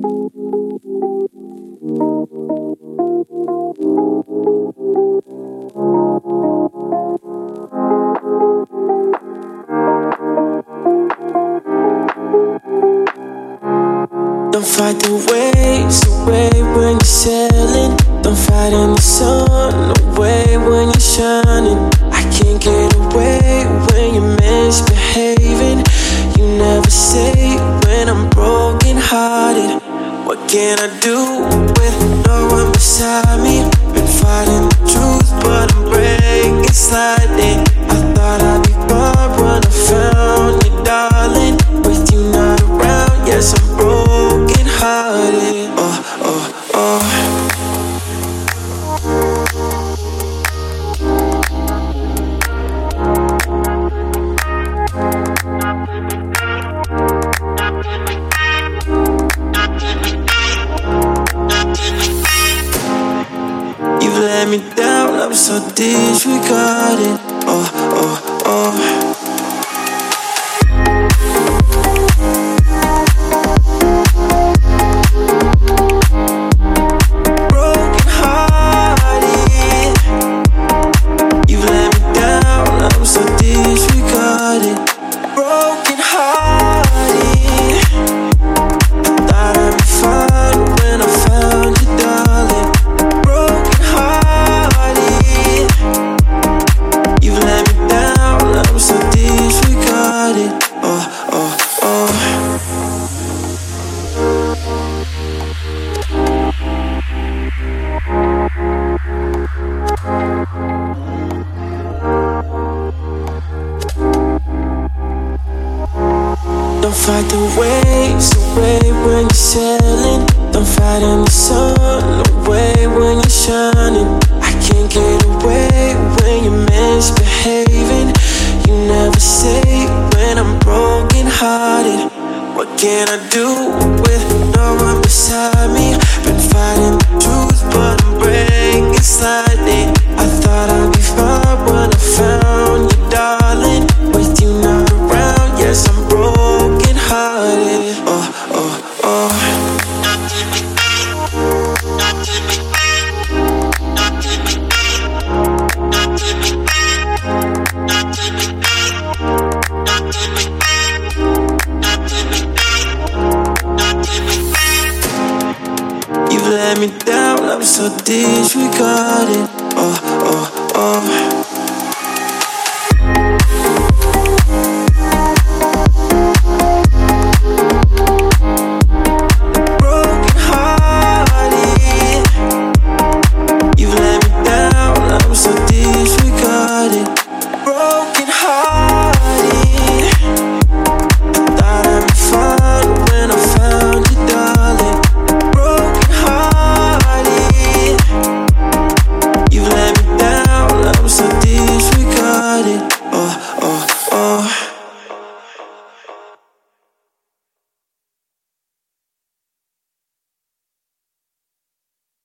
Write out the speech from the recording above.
Don't fight the waves away when you're sailing. Don't fight in the sun away when you're shining. I can't get away when you're misbehaving. You never say when I'm broken hearted. What can I do with no one beside me? I'm so disregarded. Oh, oh, oh. Fight the waves away when you're sailing. Don't fight in the sun away when you're shining. I can't get away when you're misbehaving. You never say when I'm broken hearted. What can I do with no one beside me? Been fighting the truth, but I'm breaking slightly. let me down, love me so disregarded. Oh, oh, oh.